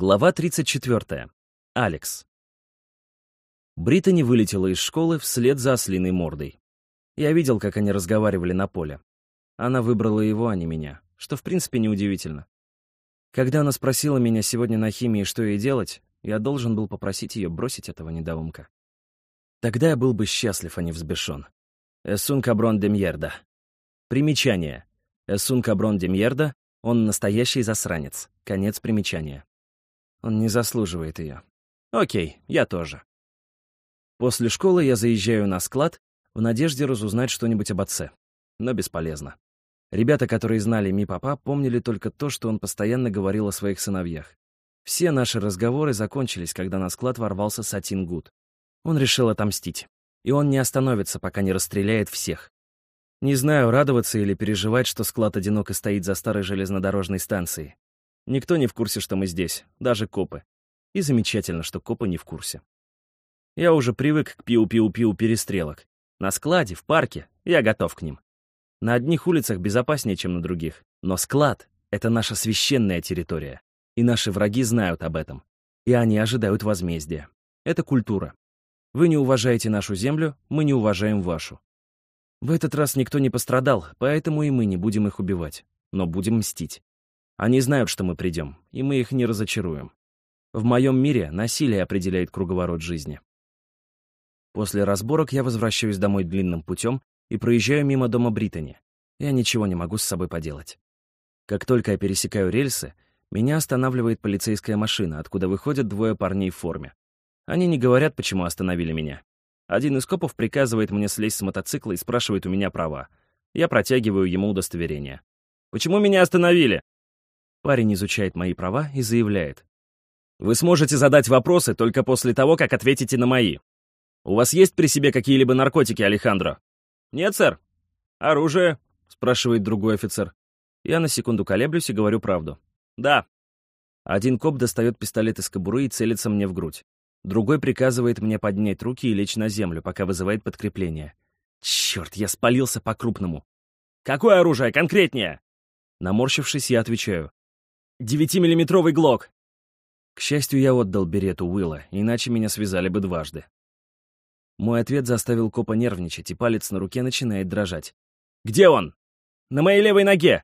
Глава 34. Алекс. Британи вылетела из школы вслед за ослиной мордой. Я видел, как они разговаривали на поле. Она выбрала его, а не меня, что в принципе неудивительно. Когда она спросила меня сегодня на химии, что ей делать, я должен был попросить ее бросить этого недоумка. Тогда я был бы счастлив, а не взбешен. Эсун Каброн де Мьерда. Примечание. Эсун Каброн де Мьерда, он настоящий засранец. Конец примечания. Он не заслуживает ее. Окей, я тоже. После школы я заезжаю на склад в надежде разузнать что-нибудь об отце. Но бесполезно. Ребята, которые знали ми папа, помнили только то, что он постоянно говорил о своих сыновьях. Все наши разговоры закончились, когда на склад ворвался Сатин Гуд. Он решил отомстить. И он не остановится, пока не расстреляет всех. Не знаю, радоваться или переживать, что склад одиноко стоит за старой железнодорожной станцией. Никто не в курсе, что мы здесь, даже копы. И замечательно, что копы не в курсе. Я уже привык к пиу-пиу-пиу перестрелок. На складе, в парке, я готов к ним. На одних улицах безопаснее, чем на других. Но склад — это наша священная территория. И наши враги знают об этом. И они ожидают возмездия. Это культура. Вы не уважаете нашу землю, мы не уважаем вашу. В этот раз никто не пострадал, поэтому и мы не будем их убивать. Но будем мстить. Они знают, что мы придем, и мы их не разочаруем. В моем мире насилие определяет круговорот жизни. После разборок я возвращаюсь домой длинным путем и проезжаю мимо дома Британи. Я ничего не могу с собой поделать. Как только я пересекаю рельсы, меня останавливает полицейская машина, откуда выходят двое парней в форме. Они не говорят, почему остановили меня. Один из копов приказывает мне слезть с мотоцикла и спрашивает у меня права. Я протягиваю ему удостоверение. «Почему меня остановили?» Парень изучает мои права и заявляет. «Вы сможете задать вопросы только после того, как ответите на мои. У вас есть при себе какие-либо наркотики, Алехандро?» «Нет, сэр». «Оружие?» — спрашивает другой офицер. Я на секунду колеблюсь и говорю правду. «Да». Один коп достает пистолет из кобуры и целится мне в грудь. Другой приказывает мне поднять руки и лечь на землю, пока вызывает подкрепление. Черт, я спалился по-крупному. «Какое оружие? Конкретнее!» Наморщившись, я отвечаю. Девятимиллиметровый глок!» К счастью, я отдал берету Уилла, иначе меня связали бы дважды. Мой ответ заставил копа нервничать, и палец на руке начинает дрожать. «Где он?» «На моей левой ноге!»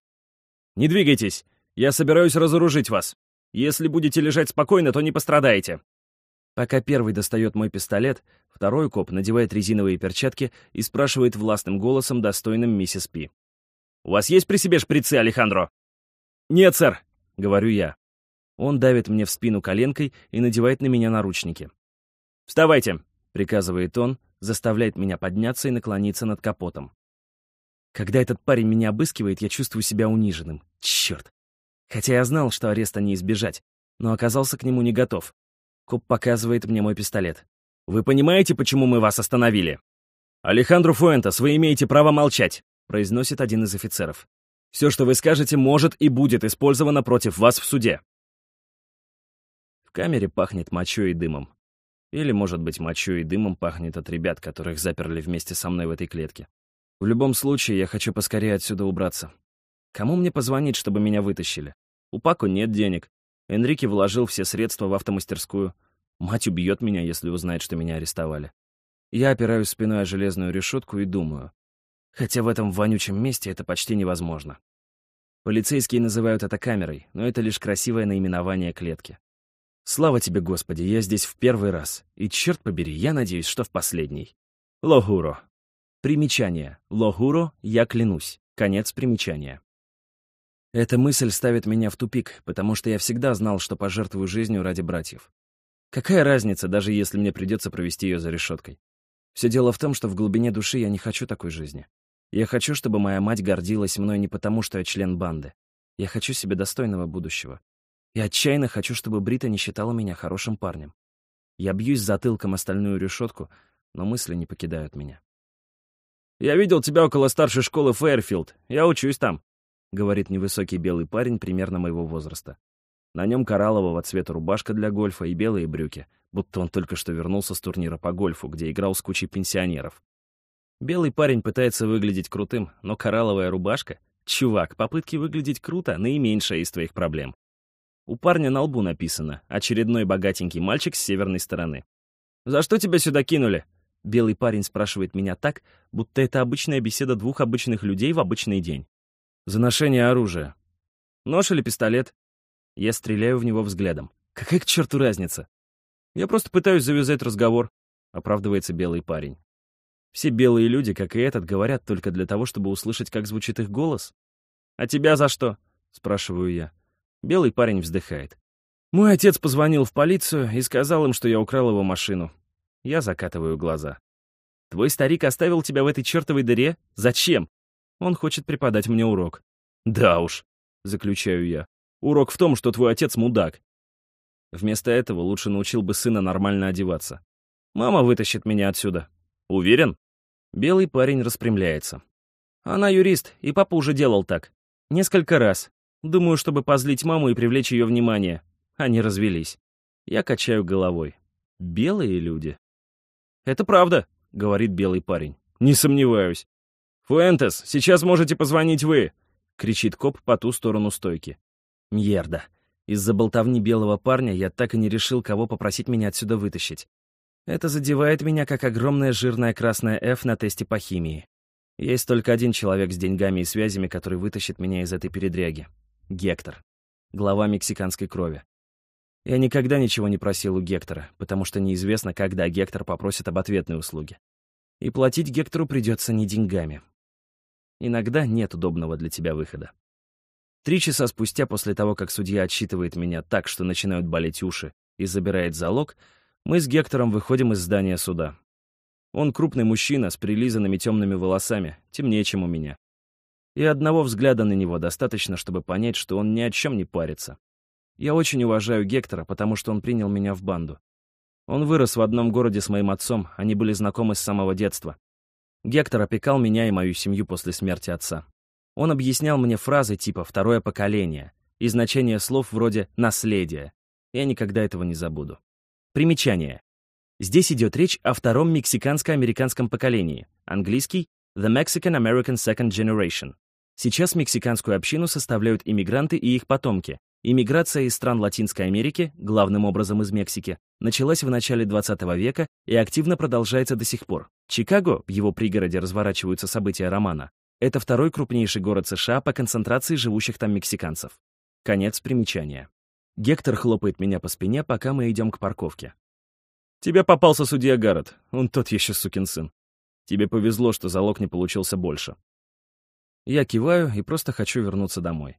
«Не двигайтесь! Я собираюсь разоружить вас. Если будете лежать спокойно, то не пострадаете». Пока первый достает мой пистолет, второй коп надевает резиновые перчатки и спрашивает властным голосом, достойным миссис Пи. «У вас есть при себе шприцы, Алехандро?» «Нет, сэр», — говорю я. Он давит мне в спину коленкой и надевает на меня наручники. «Вставайте!» — приказывает он, заставляет меня подняться и наклониться над капотом. Когда этот парень меня обыскивает, я чувствую себя униженным. Черт! Хотя я знал, что ареста не избежать, но оказался к нему не готов. Коп показывает мне мой пистолет. «Вы понимаете, почему мы вас остановили?» «Алехандро Фуэнтес, вы имеете право молчать», — произносит один из офицеров. Все, что вы скажете, может и будет использовано против вас в суде. В камере пахнет мочой и дымом. Или, может быть, мочой и дымом пахнет от ребят, которых заперли вместе со мной в этой клетке. В любом случае, я хочу поскорее отсюда убраться. Кому мне позвонить, чтобы меня вытащили? У Пако нет денег. Энрике вложил все средства в автомастерскую. Мать убьет меня, если узнает, что меня арестовали. Я опираюсь спиной о железную решетку и думаю. Хотя в этом вонючем месте это почти невозможно. Полицейские называют это камерой, но это лишь красивое наименование клетки. Слава тебе, Господи, я здесь в первый раз. И, черт побери, я надеюсь, что в последний. Лохуро. Примечание. Лохуро, я клянусь. Конец примечания. Эта мысль ставит меня в тупик, потому что я всегда знал, что пожертвую жизнью ради братьев. Какая разница, даже если мне придется провести ее за решеткой? Все дело в том, что в глубине души я не хочу такой жизни. Я хочу, чтобы моя мать гордилась мной не потому, что я член банды. Я хочу себе достойного будущего. Я отчаянно хочу, чтобы Брита не считала меня хорошим парнем. Я бьюсь затылком о стальную решетку, но мысли не покидают меня. «Я видел тебя около старшей школы Фэрфилд. Я учусь там», — говорит невысокий белый парень примерно моего возраста. На нем кораллового цвета рубашка для гольфа и белые брюки, будто он только что вернулся с турнира по гольфу, где играл с кучей пенсионеров. Белый парень пытается выглядеть крутым, но коралловая рубашка? Чувак, попытки выглядеть круто — наименьшая из твоих проблем. У парня на лбу написано «Очередной богатенький мальчик с северной стороны». «За что тебя сюда кинули?» Белый парень спрашивает меня так, будто это обычная беседа двух обычных людей в обычный день. «За ношение оружия». «Нож или пистолет?» Я стреляю в него взглядом. «Какая к черту разница?» «Я просто пытаюсь завязать разговор», — оправдывается белый парень. Все белые люди, как и этот, говорят только для того, чтобы услышать, как звучит их голос. «А тебя за что?» — спрашиваю я. Белый парень вздыхает. Мой отец позвонил в полицию и сказал им, что я украл его машину. Я закатываю глаза. «Твой старик оставил тебя в этой чертовой дыре? Зачем?» Он хочет преподать мне урок. «Да уж», — заключаю я. «Урок в том, что твой отец мудак». Вместо этого лучше научил бы сына нормально одеваться. «Мама вытащит меня отсюда». «Уверен?» Белый парень распрямляется. «Она юрист, и папа уже делал так. Несколько раз. Думаю, чтобы позлить маму и привлечь ее внимание. Они развелись. Я качаю головой. Белые люди. «Это правда», — говорит белый парень. «Не сомневаюсь». «Фуэнтес, сейчас можете позвонить вы!» — кричит коп по ту сторону стойки. Мьерда. Из-за болтовни белого парня я так и не решил, кого попросить меня отсюда вытащить. Это задевает меня, как огромная жирная красная F на тесте по химии. Есть только один человек с деньгами и связями, который вытащит меня из этой передряги. Гектор. Глава мексиканской крови. Я никогда ничего не просил у Гектора, потому что неизвестно, когда Гектор попросит об ответной услуге. И платить Гектору придется не деньгами. Иногда нет удобного для тебя выхода. Три часа спустя, после того, как судья отсчитывает меня так, что начинают болеть уши, и забирает залог, мы с Гектором выходим из здания суда. Он крупный мужчина с прилизанными темными волосами, темнее, чем у меня. И одного взгляда на него достаточно, чтобы понять, что он ни о чем не парится. Я очень уважаю Гектора, потому что он принял меня в банду. Он вырос в одном городе с моим отцом, они были знакомы с самого детства. Гектор опекал меня и мою семью после смерти отца. Он объяснял мне фразы типа «второе поколение» и значение слов вроде «наследие». Я никогда этого не забуду. Примечание. Здесь идет речь о втором мексиканско-американском поколении, английский «The Mexican American Second Generation». Сейчас мексиканскую общину составляют иммигранты и их потомки. Иммиграция из стран Латинской Америки, главным образом из Мексики, началась в начале 20 века и активно продолжается до сих пор. Чикаго, в его пригороде разворачиваются события романа, это второй крупнейший город США по концентрации живущих там мексиканцев. Конец примечания. Гектор хлопает меня по спине, пока мы идем к парковке. «Тебе попался судья Гаррет, он тот еще сукин сын. Тебе повезло, что залог не получился больше. Я киваю и просто хочу вернуться домой.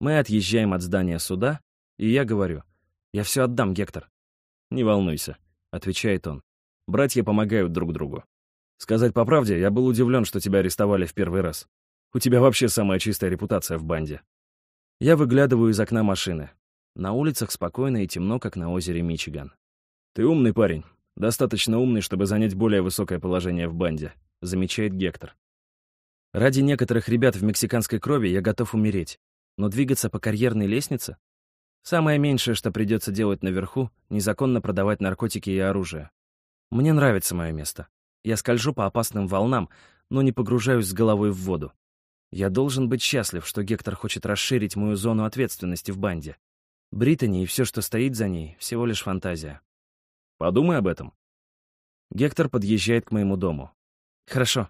Мы отъезжаем от здания суда, и я говорю, «Я все отдам, Гектор». «Не волнуйся», — отвечает он. «Братья помогают друг другу. Сказать по правде, я был удивлен, что тебя арестовали в первый раз. У тебя вообще самая чистая репутация в банде». Я выглядываю из окна машины. На улицах спокойно и темно, как на озере Мичиган. «Ты умный парень. Достаточно умный, чтобы занять более высокое положение в банде», — замечает Гектор. Ради некоторых ребят в мексиканской крови я готов умереть. Но двигаться по карьерной лестнице? Самое меньшее, что придется делать наверху, незаконно продавать наркотики и оружие. Мне нравится мое место. Я скольжу по опасным волнам, но не погружаюсь с головой в воду. Я должен быть счастлив, что Гектор хочет расширить мою зону ответственности в банде. Британи и все, что стоит за ней, всего лишь фантазия. Подумай об этом. Гектор подъезжает к моему дому. Хорошо.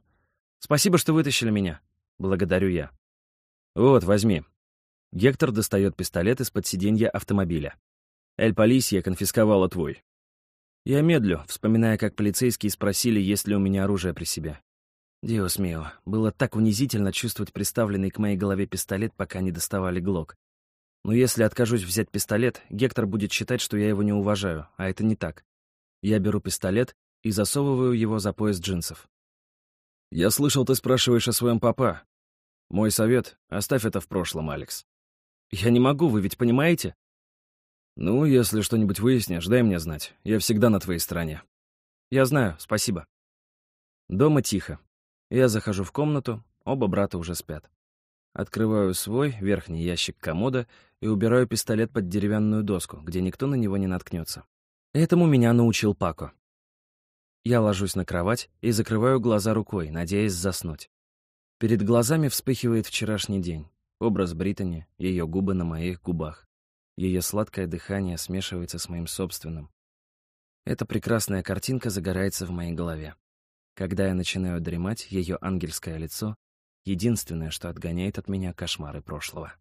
Спасибо, что вытащили меня. Благодарю я. Вот, возьми. Гектор достает пистолет из-под сиденья автомобиля. Эль Полисия конфисковала твой. Я медлю, вспоминая, как полицейские спросили, есть ли у меня оружие при себе. Диос мио, было так унизительно чувствовать приставленный к моей голове пистолет, пока не доставали глок. Но если откажусь взять пистолет, Гектор будет считать, что я его не уважаю, а это не так. Я беру пистолет и засовываю его за пояс джинсов. «Я слышал, ты спрашиваешь о своем папа. Мой совет — оставь это в прошлом, Алекс». «Я не могу, вы ведь понимаете?» «Ну, если что-нибудь выяснишь, дай мне знать. Я всегда на твоей стороне». «Я знаю, спасибо». Дома тихо. Я захожу в комнату, оба брата уже спят. Открываю свой верхний ящик комода и убираю пистолет под деревянную доску, где никто на него не наткнется. Этому меня научил Пако. Я ложусь на кровать и закрываю глаза рукой, надеясь заснуть. Перед глазами вспыхивает вчерашний день, образ Британи, ее губы на моих губах. Ее сладкое дыхание смешивается с моим собственным. Эта прекрасная картинка загорается в моей голове. Когда я начинаю дремать, ее ангельское лицо — единственное, что отгоняет от меня кошмары прошлого.